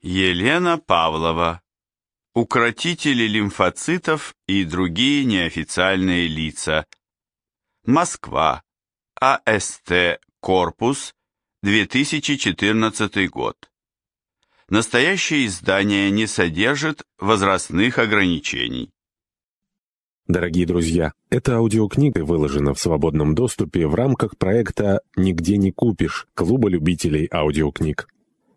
Елена Павлова. Укротители лимфоцитов и другие неофициальные лица. Москва. АСТ Корпус. 2014 год. Настоящее издание не содержит возрастных ограничений. Дорогие друзья, эта аудиокнига выложена в свободном доступе в рамках проекта «Нигде не купишь» Клуба любителей аудиокниг.